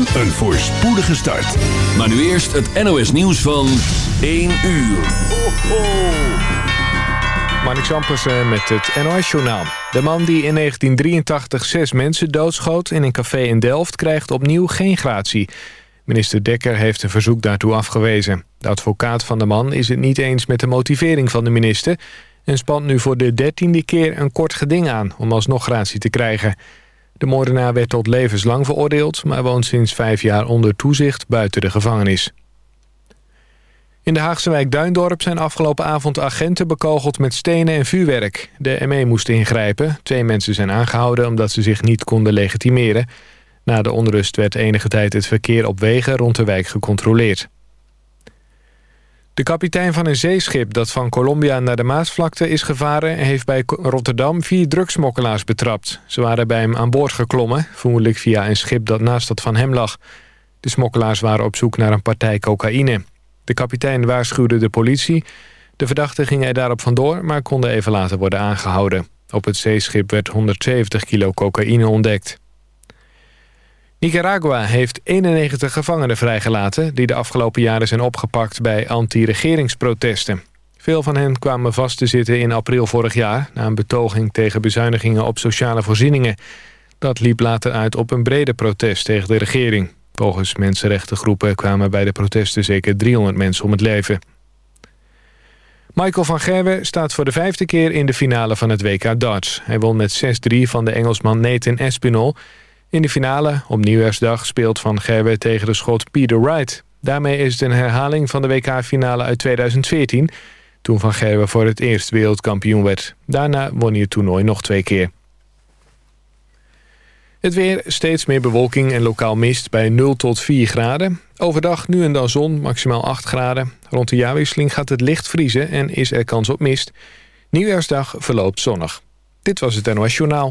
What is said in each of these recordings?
Een voorspoedige start. Maar nu eerst het NOS nieuws van 1 uur. Ho, ho. Marnik Ampersen met het NOS-journaal. De man die in 1983 zes mensen doodschoot in een café in Delft... krijgt opnieuw geen gratie. Minister Dekker heeft een verzoek daartoe afgewezen. De advocaat van de man is het niet eens met de motivering van de minister... en spant nu voor de dertiende keer een kort geding aan... om alsnog gratie te krijgen. De moordenaar werd tot levenslang veroordeeld... maar woont sinds vijf jaar onder toezicht buiten de gevangenis. In de Haagse wijk Duindorp zijn afgelopen avond agenten bekogeld met stenen en vuurwerk. De ME moest ingrijpen. Twee mensen zijn aangehouden omdat ze zich niet konden legitimeren. Na de onrust werd enige tijd het verkeer op wegen rond de wijk gecontroleerd. De kapitein van een zeeschip dat van Colombia naar de Maasvlakte is gevaren... heeft bij Rotterdam vier drugsmokkelaars betrapt. Ze waren bij hem aan boord geklommen, vermoedelijk via een schip dat naast dat van hem lag. De smokkelaars waren op zoek naar een partij cocaïne. De kapitein waarschuwde de politie. De verdachten gingen er daarop vandoor, maar konden even later worden aangehouden. Op het zeeschip werd 170 kilo cocaïne ontdekt. Nicaragua heeft 91 gevangenen vrijgelaten... die de afgelopen jaren zijn opgepakt bij anti-regeringsprotesten. Veel van hen kwamen vast te zitten in april vorig jaar... na een betoging tegen bezuinigingen op sociale voorzieningen. Dat liep later uit op een brede protest tegen de regering. Volgens mensenrechtengroepen kwamen bij de protesten zeker 300 mensen om het leven. Michael van Gerwen staat voor de vijfde keer in de finale van het WK darts. Hij won met 6-3 van de Engelsman Nathan Espinol... In de finale, op Nieuwjaarsdag, speelt Van Gerwen tegen de schot Peter Wright. Daarmee is het een herhaling van de WK-finale uit 2014... toen Van Gerwen voor het eerst wereldkampioen werd. Daarna won hij het toernooi nog twee keer. Het weer, steeds meer bewolking en lokaal mist bij 0 tot 4 graden. Overdag nu en dan zon, maximaal 8 graden. Rond de jaarwisseling gaat het licht vriezen en is er kans op mist. Nieuwjaarsdag verloopt zonnig. Dit was het NOS Journaal.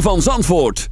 van Zandvoort.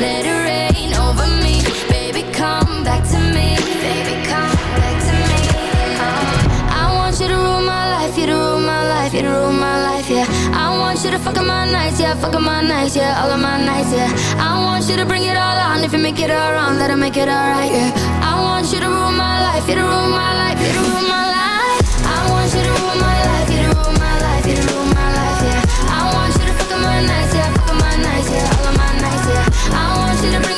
Let it fucking my nights, yeah, fucking my nights, yeah, all of my nights, yeah. I want you to bring it all on. If you make it all wrong, that'll make it all right, yeah. I want you to rule my life, you to rule my life, you to rule my life. I want you to rule my life, you to rule my life, you to rule my life, yeah. I want you to fucking my nights, yeah, fucking my nights, yeah, all of my nights, yeah. I want you to bring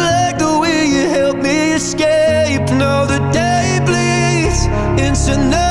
listening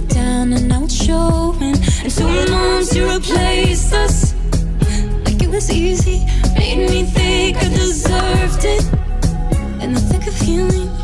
me down and now it's showing. And two months to replace us. Like it was easy, made me think I deserved it. And I think of healing.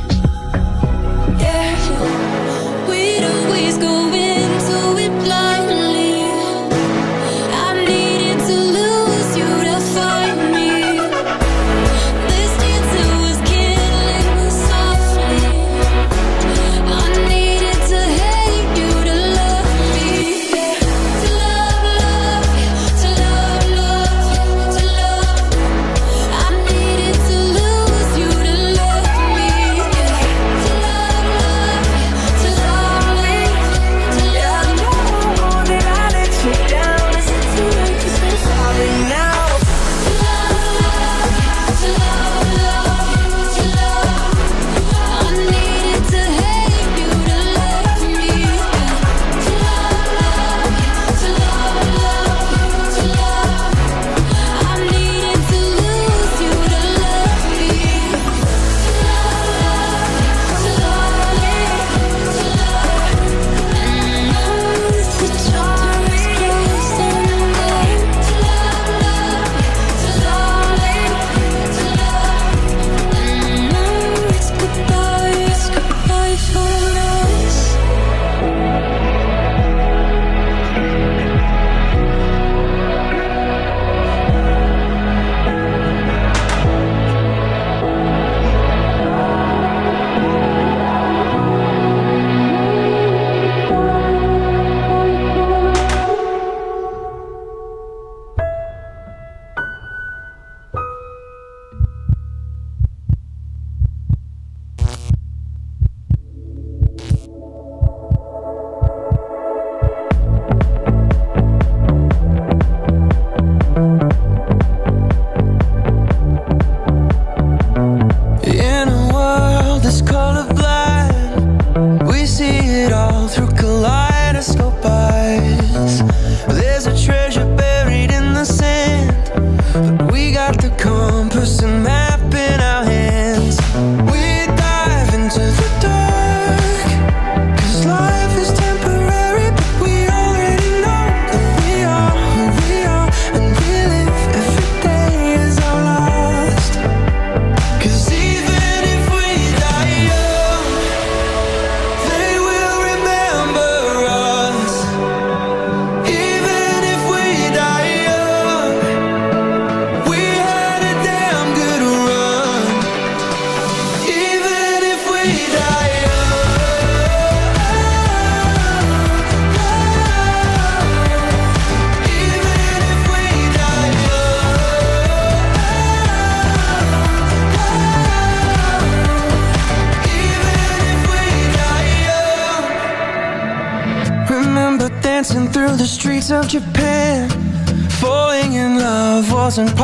thousand